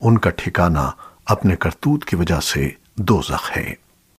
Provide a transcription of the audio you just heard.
ان کا ٹھکانہ اپنے کرتوت کی وجہ سے دوزخ ہے۔